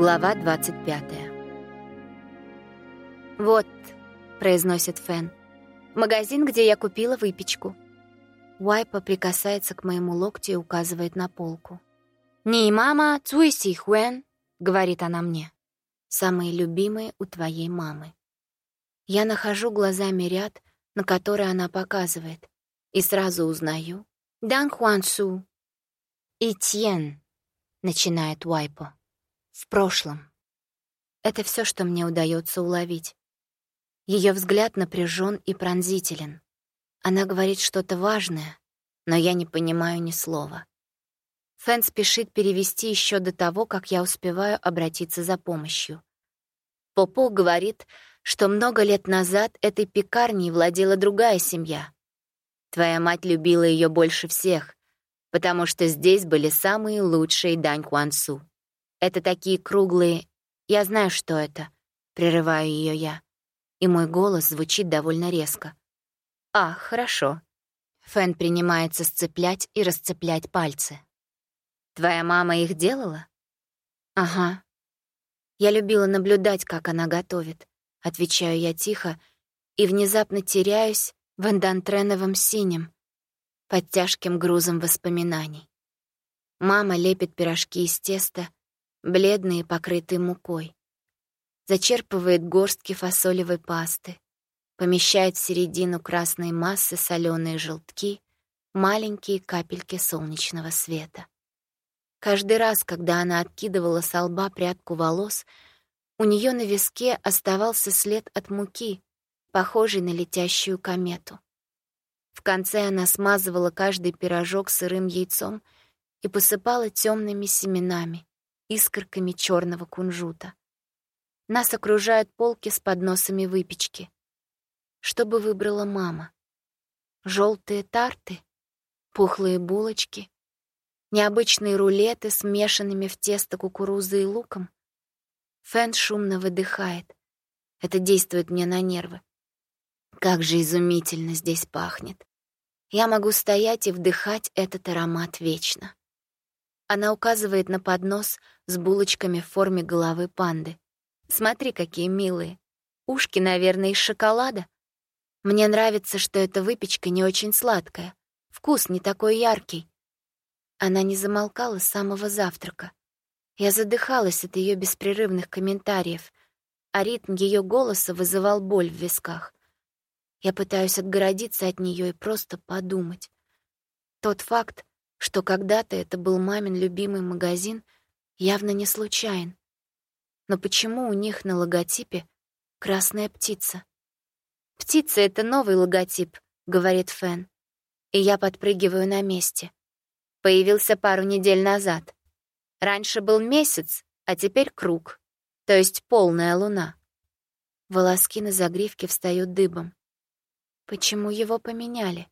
Глава 25. «Вот», — произносит Фэн, — «магазин, где я купила выпечку». Уайпа прикасается к моему локтю и указывает на полку. «Не мама, цуйси хуэн», — говорит она мне. «Самые любимые у твоей мамы». Я нахожу глазами ряд, на который она показывает, и сразу узнаю. «Дан Хуансу». «Итьен», — начинает Уайпо. «В прошлом». Это все, что мне удается уловить. Ее взгляд напряжен и пронзителен. Она говорит что-то важное, но я не понимаю ни слова. Фэн спешит перевести еще до того, как я успеваю обратиться за помощью. Попо говорит, что много лет назад этой пекарней владела другая семья. Твоя мать любила ее больше всех, потому что здесь были самые лучшие дань Хуансу. Это такие круглые... Я знаю, что это. Прерываю ее я. И мой голос звучит довольно резко. А, хорошо. Фэн принимается сцеплять и расцеплять пальцы. Твоя мама их делала? Ага. Я любила наблюдать, как она готовит. Отвечаю я тихо и внезапно теряюсь в эндантреновом синем, под тяжким грузом воспоминаний. Мама лепит пирожки из теста, бледные, покрытые мукой. Зачерпывает горстки фасолевой пасты, помещает в середину красной массы соленые желтки, маленькие капельки солнечного света. Каждый раз, когда она откидывала с лба прядку волос, у нее на виске оставался след от муки, похожий на летящую комету. В конце она смазывала каждый пирожок сырым яйцом и посыпала темными семенами, искорками черного кунжута. Нас окружают полки с подносами выпечки. Что бы выбрала мама? Желтые тарты, пухлые булочки, необычные рулеты, смешанными в тесто кукурузы и луком. Фэн шумно выдыхает. Это действует мне на нервы. Как же изумительно здесь пахнет. Я могу стоять и вдыхать этот аромат вечно. Она указывает на поднос с булочками в форме головы панды. Смотри, какие милые. Ушки, наверное, из шоколада. Мне нравится, что эта выпечка не очень сладкая. Вкус не такой яркий. Она не замолкала с самого завтрака. Я задыхалась от ее беспрерывных комментариев, а ритм ее голоса вызывал боль в висках. Я пытаюсь отгородиться от нее и просто подумать. Тот факт, что когда-то это был мамин любимый магазин, явно не случайен. Но почему у них на логотипе красная птица? «Птица — это новый логотип», — говорит Фэн. И я подпрыгиваю на месте. Появился пару недель назад. Раньше был месяц, а теперь круг, то есть полная луна. Волоски на загривке встают дыбом. Почему его поменяли?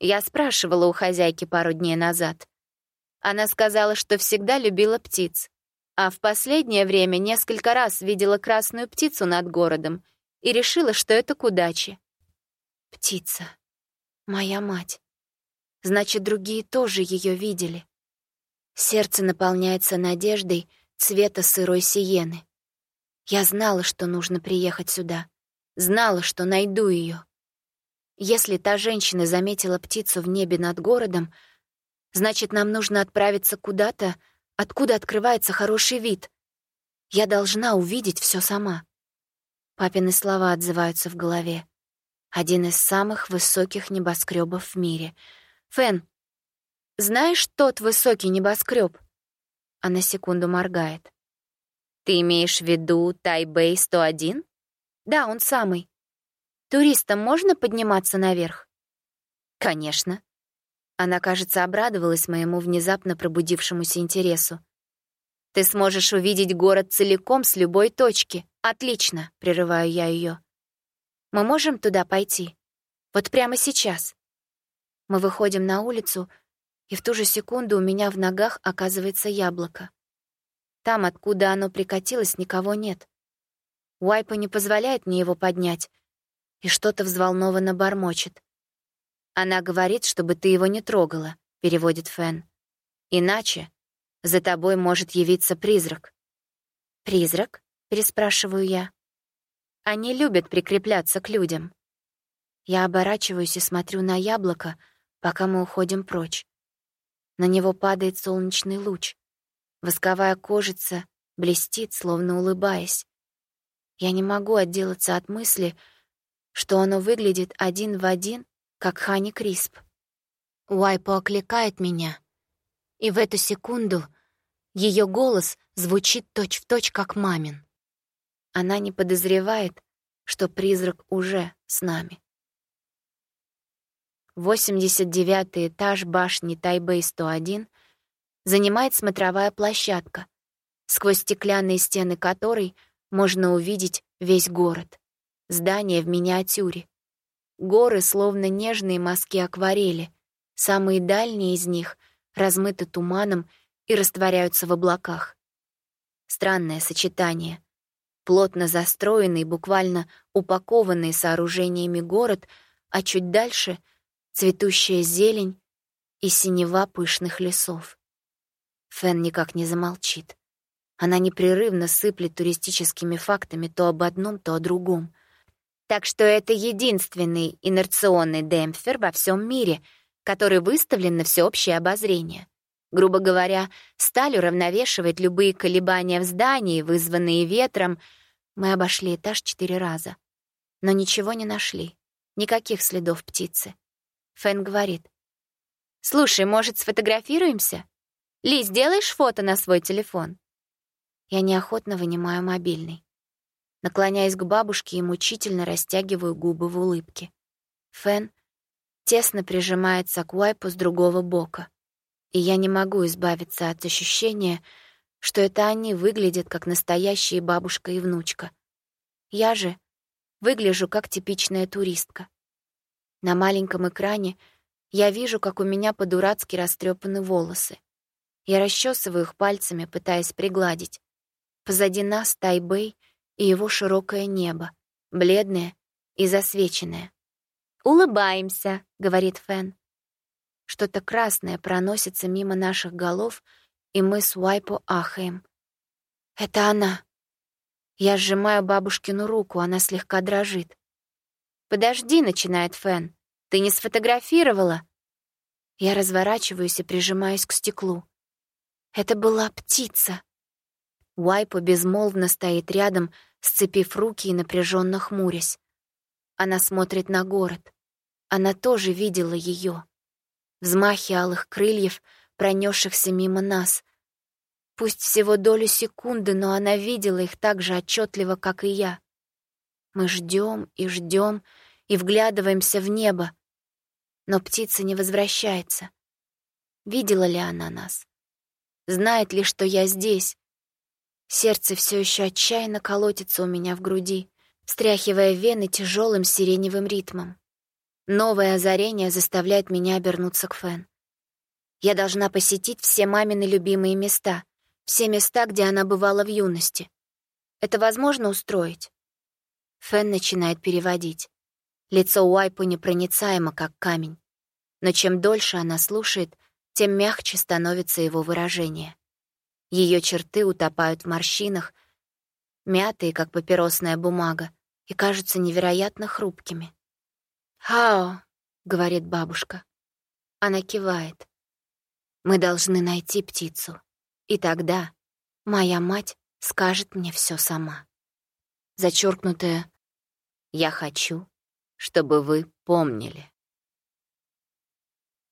Я спрашивала у хозяйки пару дней назад. Она сказала, что всегда любила птиц, а в последнее время несколько раз видела красную птицу над городом и решила, что это к удаче. Птица. Моя мать. Значит, другие тоже ее видели. Сердце наполняется надеждой цвета сырой сиены. Я знала, что нужно приехать сюда. Знала, что найду ее. Если та женщина заметила птицу в небе над городом, значит, нам нужно отправиться куда-то, откуда открывается хороший вид. Я должна увидеть все сама. Папины слова отзываются в голове. Один из самых высоких небоскребов в мире. Фэн, знаешь тот высокий небоскреб? Она секунду моргает. Ты имеешь в виду Тайбэй 101? Да, он самый. Туристам можно подниматься наверх? Конечно. Она, кажется, обрадовалась моему внезапно пробудившемуся интересу. Ты сможешь увидеть город целиком с любой точки. Отлично, прерываю я ее. Мы можем туда пойти? Вот прямо сейчас. Мы выходим на улицу, и в ту же секунду у меня в ногах оказывается яблоко. Там, откуда оно прикатилось, никого нет. Уайпа не позволяет мне его поднять, и что-то взволнованно бормочет. «Она говорит, чтобы ты его не трогала», — переводит Фэн. «Иначе за тобой может явиться призрак». «Призрак?» — переспрашиваю я. Они любят прикрепляться к людям. Я оборачиваюсь и смотрю на яблоко, пока мы уходим прочь. На него падает солнечный луч. Восковая кожица блестит, словно улыбаясь. Я не могу отделаться от мысли, что оно выглядит один в один, как Хани Крисп. Уайпо окликает меня, и в эту секунду ее голос звучит точь-в-точь, точь, как мамин. Она не подозревает, что призрак уже с нами. 89-й этаж башни Тайбэй-101 занимает смотровая площадка, сквозь стеклянные стены которой можно увидеть весь город. Здание в миниатюре. Горы словно нежные мазки акварели. Самые дальние из них размыты туманом и растворяются в облаках. Странное сочетание. Плотно застроенный, буквально упакованный сооружениями город, а чуть дальше — цветущая зелень и синева пышных лесов. Фен никак не замолчит. Она непрерывно сыплет туристическими фактами то об одном, то о другом. Так что это единственный инерционный демпфер во всем мире, который выставлен на всеобщее обозрение. Грубо говоря, сталь уравновешивает любые колебания в здании, вызванные ветром. Мы обошли этаж четыре раза. Но ничего не нашли. Никаких следов птицы. Фэн говорит. «Слушай, может, сфотографируемся? Ли, сделаешь фото на свой телефон?» Я неохотно вынимаю мобильный. Наклоняясь к бабушке и мучительно растягиваю губы в улыбке. Фэн тесно прижимается к Уайпу с другого бока и я не могу избавиться от ощущения, что это они выглядят как настоящие бабушка и внучка. Я же выгляжу как типичная туристка. На маленьком экране я вижу, как у меня по-дурацки растрепаны волосы. Я расчесываю их пальцами, пытаясь пригладить. Позади нас Тайбэй и его широкое небо, бледное и засвеченное. «Улыбаемся», — говорит Фэн. Что-то красное проносится мимо наших голов, и мы с Уайпо ахаем. «Это она!» Я сжимаю бабушкину руку, она слегка дрожит. «Подожди», — начинает Фэн. «Ты не сфотографировала?» Я разворачиваюсь и прижимаюсь к стеклу. Это была птица. Уайпо безмолвно стоит рядом, сцепив руки и напряженно хмурясь. Она смотрит на город. Она тоже видела ее взмахи алых крыльев, пронесшихся мимо нас. Пусть всего долю секунды, но она видела их так же отчетливо, как и я. Мы ждем и ждем и вглядываемся в небо, но птица не возвращается. Видела ли она нас? Знает ли, что я здесь? Сердце все еще отчаянно колотится у меня в груди, встряхивая вены тяжелым сиреневым ритмом. Новое озарение заставляет меня обернуться к Фэн. Я должна посетить все мамины любимые места, все места, где она бывала в юности. Это возможно устроить? Фэн начинает переводить. Лицо Уайпу непроницаемо, как камень. Но чем дольше она слушает, тем мягче становится его выражение. Ее черты утопают в морщинах, мятые, как папиросная бумага, и кажутся невероятно хрупкими. «Хао», — говорит бабушка. Она кивает. «Мы должны найти птицу, и тогда моя мать скажет мне все сама». Зачеркнутое «Я хочу, чтобы вы помнили».